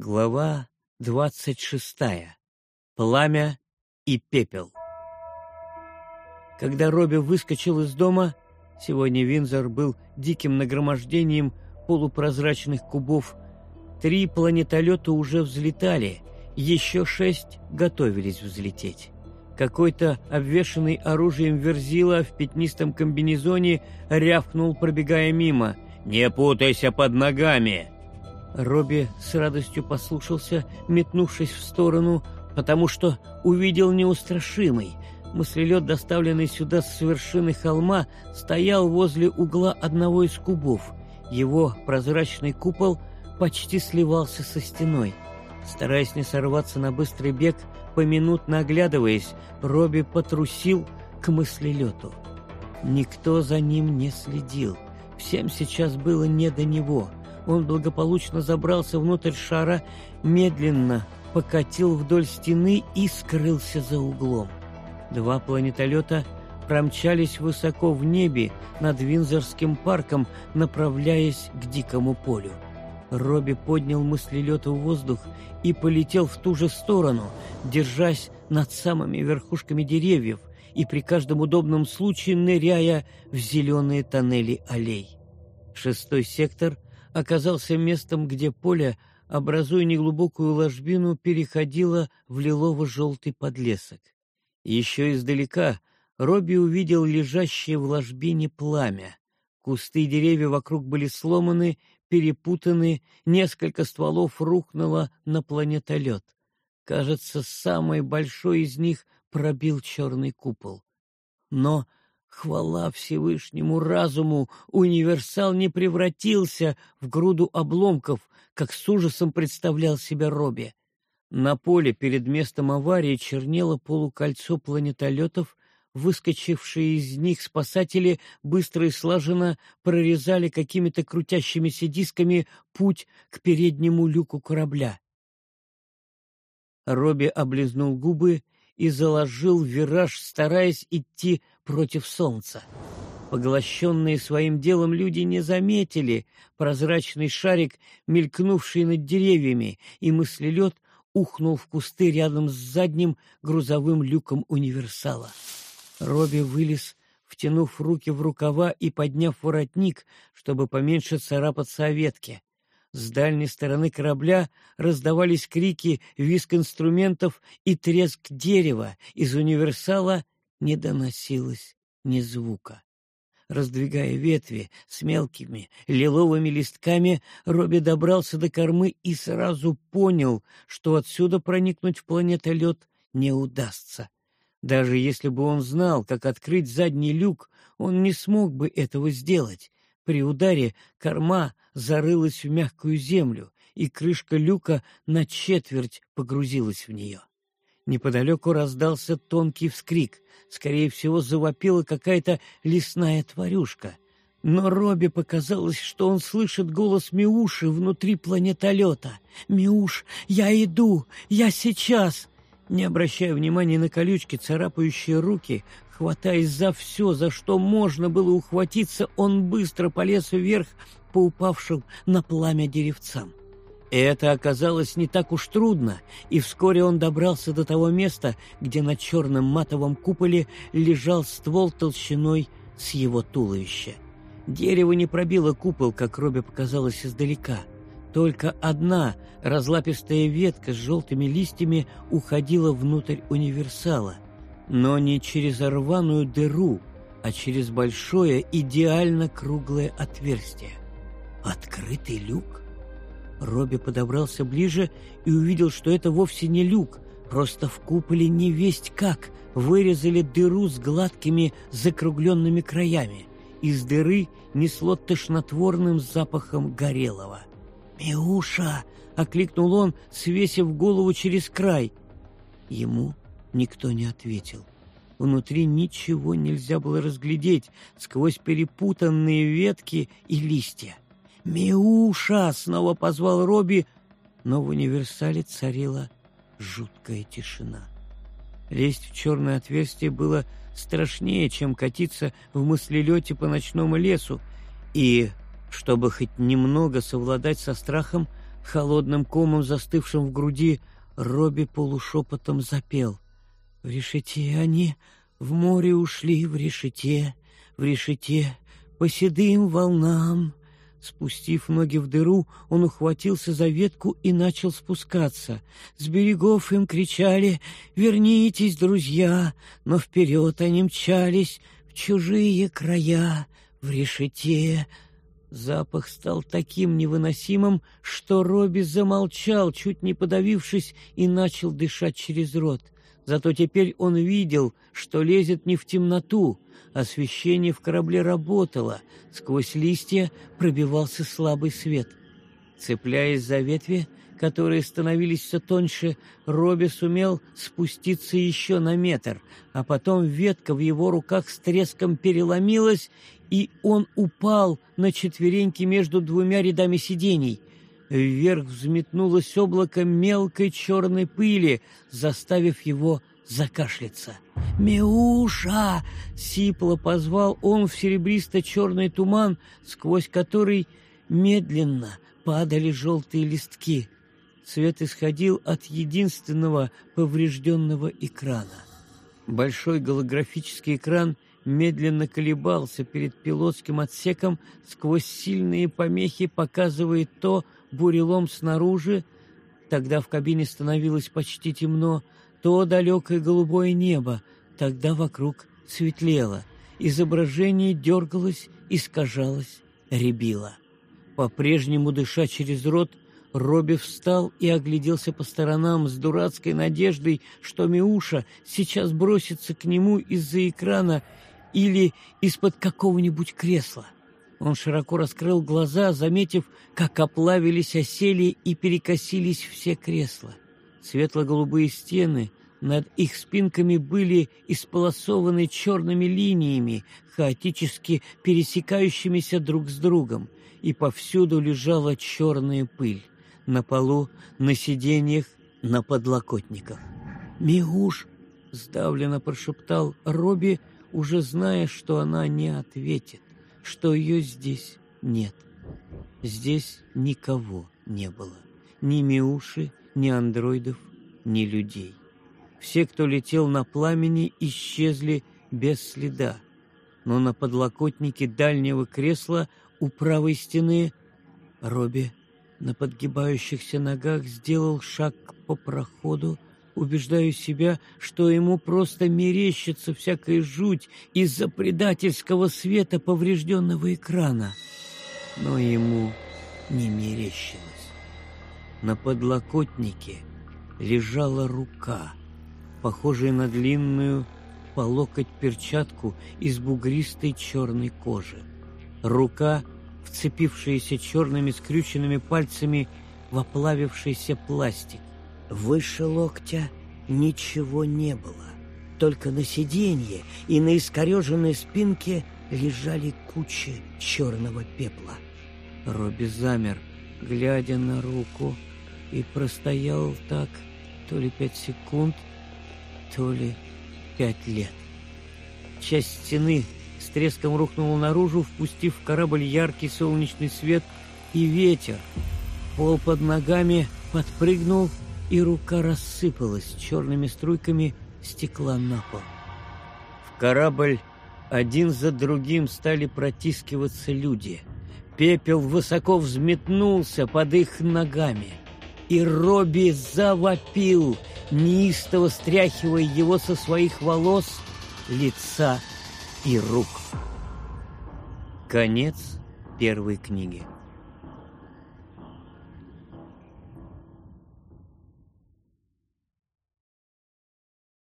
Глава двадцать шестая. Пламя и пепел. Когда Робби выскочил из дома, сегодня Винзор был диким нагромождением полупрозрачных кубов, три планетолета уже взлетали, еще шесть готовились взлететь. Какой-то обвешанный оружием верзила в пятнистом комбинезоне рявкнул, пробегая мимо. «Не путайся под ногами!» Робби с радостью послушался, метнувшись в сторону, потому что увидел неустрашимый. Мыслелед, доставленный сюда с вершины холма, стоял возле угла одного из кубов. Его прозрачный купол почти сливался со стеной. Стараясь не сорваться на быстрый бег, поминутно оглядываясь, Робби потрусил к мыслелету. Никто за ним не следил. Всем сейчас было не до него — он благополучно забрался внутрь шара, медленно покатил вдоль стены и скрылся за углом. Два планетолета промчались высоко в небе над Винзорским парком, направляясь к дикому полю. Робби поднял мыслелета в воздух и полетел в ту же сторону, держась над самыми верхушками деревьев и при каждом удобном случае ныряя в зеленые тоннели аллей. Шестой сектор оказался местом, где поле, образуя неглубокую ложбину, переходило в лилово-желтый подлесок. Еще издалека Робби увидел лежащее в ложбине пламя. Кусты и деревья вокруг были сломаны, перепутаны, несколько стволов рухнуло на планетолет. Кажется, самый большой из них пробил черный купол. Но Хвала Всевышнему разуму, универсал не превратился в груду обломков, как с ужасом представлял себя Робби. На поле перед местом аварии чернело полукольцо планетолетов, выскочившие из них спасатели быстро и слаженно прорезали какими-то крутящимися дисками путь к переднему люку корабля. Робби облизнул губы и заложил вираж, стараясь идти против солнца. Поглощенные своим делом люди не заметили прозрачный шарик, мелькнувший над деревьями, и мыслелед ухнул в кусты рядом с задним грузовым люком универсала. Робби вылез, втянув руки в рукава и подняв воротник, чтобы поменьше царапаться о ветке. С дальней стороны корабля раздавались крики, визг инструментов и треск дерева. Из универсала не доносилось ни звука. Раздвигая ветви с мелкими лиловыми листками, Робби добрался до кормы и сразу понял, что отсюда проникнуть в планетолет не удастся. Даже если бы он знал, как открыть задний люк, он не смог бы этого сделать. При ударе корма зарылась в мягкую землю, и крышка люка на четверть погрузилась в нее. Неподалеку раздался тонкий вскрик. Скорее всего, завопила какая-то лесная тварюшка. Но Робби показалось, что он слышит голос Миуши внутри планетолета. «Миуш, я иду! Я сейчас!» Не обращая внимания на колючки, царапающие руки, хватаясь за все, за что можно было ухватиться, он быстро полез вверх по упавшим на пламя деревцам. Это оказалось не так уж трудно, и вскоре он добрался до того места, где на черном матовом куполе лежал ствол толщиной с его туловища. Дерево не пробило купол, как Робби показалось издалека — только одна разлапистая ветка с желтыми листьями уходила внутрь универсала, но не через рваную дыру, а через большое идеально круглое отверстие. Открытый люк? Робби подобрался ближе и увидел, что это вовсе не люк, просто в куполе не весть как вырезали дыру с гладкими закругленными краями. Из дыры несло тошнотворным запахом горелого. «Миуша!» — окликнул он, свесив голову через край. Ему никто не ответил. Внутри ничего нельзя было разглядеть сквозь перепутанные ветки и листья. «Миуша!» — снова позвал Робби, но в универсале царила жуткая тишина. Лезть в черное отверстие было страшнее, чем катиться в мыслелете по ночному лесу, и чтобы хоть немного совладать со страхом, холодным комом, застывшим в груди, Робби полушепотом запел. «В решете они в море ушли, в решете, в решете, по седым волнам». Спустив ноги в дыру, он ухватился за ветку и начал спускаться. С берегов им кричали «Вернитесь, друзья!» Но вперед они мчались в чужие края, в решете, Запах стал таким невыносимым, что Робби замолчал, чуть не подавившись, и начал дышать через рот. Зато теперь он видел, что лезет не в темноту. Освещение в корабле работало. Сквозь листья пробивался слабый свет. Цепляясь за ветви, которые становились все тоньше, Робби сумел спуститься еще на метр, а потом ветка в его руках с треском переломилась, и он упал на четвереньки между двумя рядами сидений. Вверх взметнулось облако мелкой черной пыли, заставив его закашляться. «Миуша!» — сипло позвал он в серебристо-черный туман, сквозь который медленно падали желтые листки. Свет исходил от единственного поврежденного экрана. Большой голографический экран — медленно колебался перед пилотским отсеком, сквозь сильные помехи показывая то бурелом снаружи, тогда в кабине становилось почти темно, то далекое голубое небо, тогда вокруг светлело, изображение дергалось, искажалось, рябило. По-прежнему дыша через рот, Робби встал и огляделся по сторонам с дурацкой надеждой, что Миуша сейчас бросится к нему из-за экрана или из-под какого-нибудь кресла. Он широко раскрыл глаза, заметив, как оплавились, осели и перекосились все кресла. Светло-голубые стены над их спинками были исполосованы черными линиями, хаотически пересекающимися друг с другом, и повсюду лежала черная пыль. На полу, на сиденьях, на подлокотниках. «Миуш!» — сдавленно прошептал Робби, уже зная, что она не ответит, что ее здесь нет. Здесь никого не было. Ни Миуши, ни андроидов, ни людей. Все, кто летел на пламени, исчезли без следа. Но на подлокотнике дальнего кресла у правой стены Робби на подгибающихся ногах сделал шаг по проходу, убеждаю себя, что ему просто мерещится всякая жуть из-за предательского света поврежденного экрана. Но ему не мерещилось. На подлокотнике лежала рука, похожая на длинную по локоть перчатку из бугристой черной кожи. Рука, вцепившаяся черными скрюченными пальцами в оплавившийся пластик. Выше локтя ничего не было. Только на сиденье и на искореженной спинке лежали кучи черного пепла. Робби замер, глядя на руку, и простоял так то ли пять секунд, то ли пять лет. Часть стены с треском рухнула наружу, впустив в корабль яркий солнечный свет и ветер. Пол под ногами подпрыгнул и рука рассыпалась черными струйками стекла на пол. В корабль один за другим стали протискиваться люди. Пепел высоко взметнулся под их ногами. И Робби завопил, неистово стряхивая его со своих волос, лица и рук. Конец первой книги.